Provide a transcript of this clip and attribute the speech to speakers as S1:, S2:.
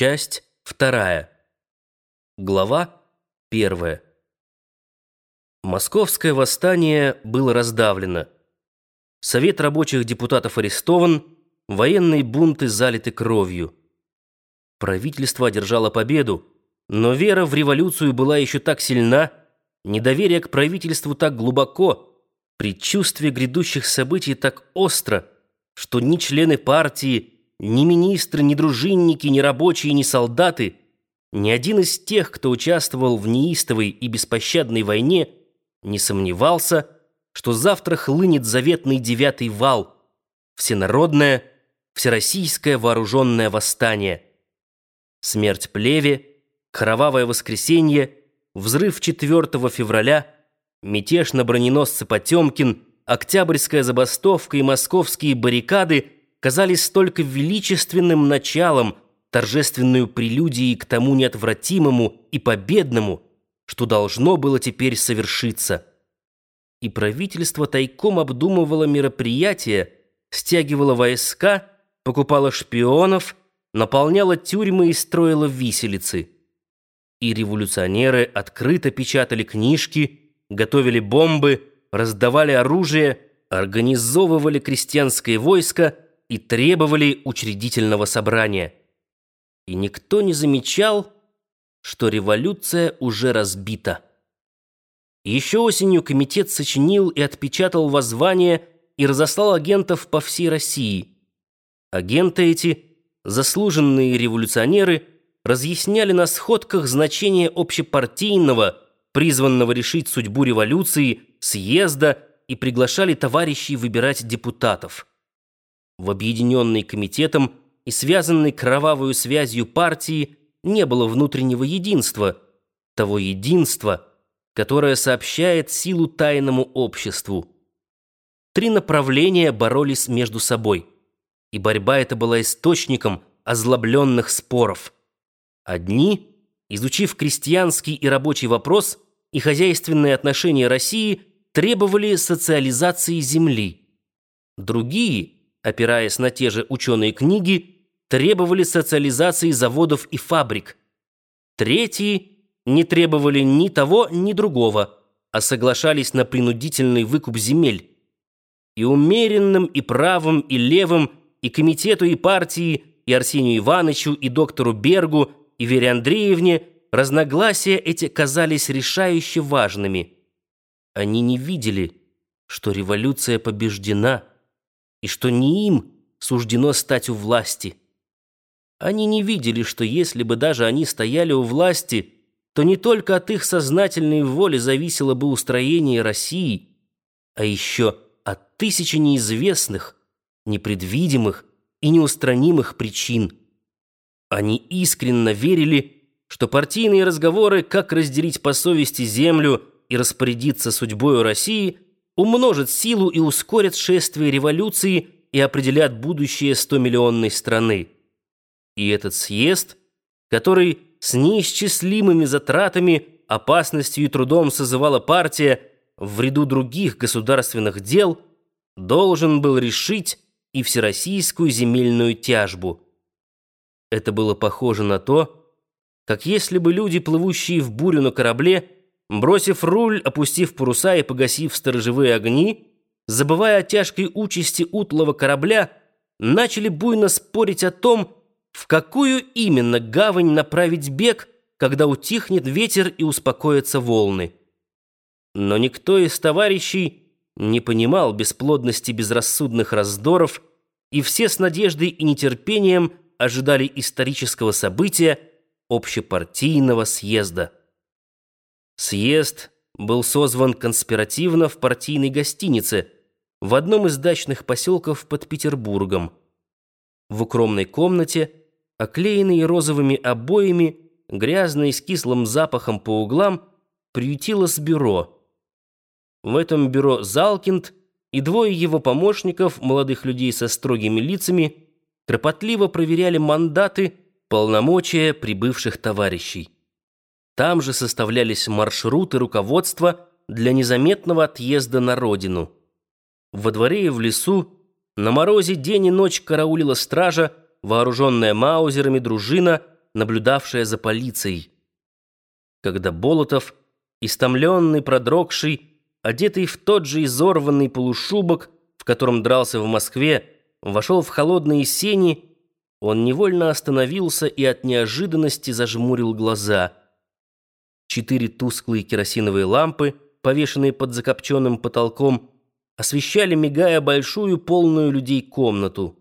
S1: Часть вторая. Глава первая. Московское восстание было раздавлено. Совет рабочих депутатов арестован, военные бунты залиты кровью. Правительство одержало победу, но вера в революцию была еще так сильна, недоверие к правительству так глубоко, предчувствие грядущих событий так остро, что ни члены партии, ни министры, ни дружинники, ни рабочие, ни солдаты, ни один из тех, кто участвовал в неистовой и беспощадной войне, не сомневался, что завтра хлынет заветный девятый вал, всенародное, всероссийское вооруженное восстание. Смерть Плеве, кровавое воскресенье, взрыв 4 февраля, мятеж на броненосце Потемкин, октябрьская забастовка и московские баррикады казались столько величественным началом, торжественную прелюдией к тому неотвратимому и победному, что должно было теперь совершиться. И правительство тайком обдумывало мероприятия, стягивало войска, покупало шпионов, наполняло тюрьмы и строило виселицы. И революционеры открыто печатали книжки, готовили бомбы, раздавали оружие, организовывали крестьянское войско и требовали учредительного собрания. И никто не замечал, что революция уже разбита. Еще осенью комитет сочинил и отпечатал воззвание и разослал агентов по всей России. Агенты эти, заслуженные революционеры, разъясняли на сходках значение общепартийного, призванного решить судьбу революции, съезда и приглашали товарищей выбирать депутатов. В объединенной комитетом и связанной кровавую связью партии не было внутреннего единства, того единства, которое сообщает силу тайному обществу. Три направления боролись между собой, и борьба эта была источником озлобленных споров. Одни, изучив крестьянский и рабочий вопрос и хозяйственные отношения России, требовали социализации земли. Другие, опираясь на те же ученые книги, требовали социализации заводов и фабрик. Третьи не требовали ни того, ни другого, а соглашались на принудительный выкуп земель. И умеренным, и правым, и левым, и комитету, и партии, и Арсению Ивановичу, и доктору Бергу, и Вере Андреевне разногласия эти казались решающе важными. Они не видели, что революция побеждена, и что не им суждено стать у власти. Они не видели, что если бы даже они стояли у власти, то не только от их сознательной воли зависело бы устроение России, а еще от тысячи неизвестных, непредвидимых и неустранимых причин. Они искренне верили, что партийные разговоры, как разделить по совести землю и распорядиться судьбою России, умножат силу и ускорят шествие революции и определят будущее стомиллионной страны. И этот съезд, который с неисчислимыми затратами, опасностью и трудом созывала партия в ряду других государственных дел, должен был решить и всероссийскую земельную тяжбу. Это было похоже на то, как если бы люди, плывущие в бурю на корабле, бросив руль, опустив паруса и погасив сторожевые огни, забывая о тяжкой участи утлого корабля, начали буйно спорить о том, в какую именно гавань направить бег, когда утихнет ветер и успокоятся волны. Но никто из товарищей не понимал бесплодности безрассудных раздоров, и все с надеждой и нетерпением ожидали исторического события общепартийного съезда. Съезд был созван конспиративно в партийной гостинице в одном из дачных поселков под Петербургом. В укромной комнате – оклеенный розовыми обоями, грязный с кислым запахом по углам, приютилось бюро. В этом бюро Залкинд и двое его помощников, молодых людей со строгими лицами, кропотливо проверяли мандаты, полномочия прибывших товарищей. Там же составлялись маршруты руководства для незаметного отъезда на родину. Во дворе и в лесу на морозе день и ночь караулила стража, вооруженная маузерами дружина, наблюдавшая за полицией. Когда Болотов, истомленный, продрогший, одетый в тот же изорванный полушубок, в котором дрался в Москве, вошел в холодные сени, он невольно остановился и от неожиданности зажмурил глаза. Четыре тусклые керосиновые лампы, повешенные под закопченным потолком, освещали, мигая, большую полную людей комнату.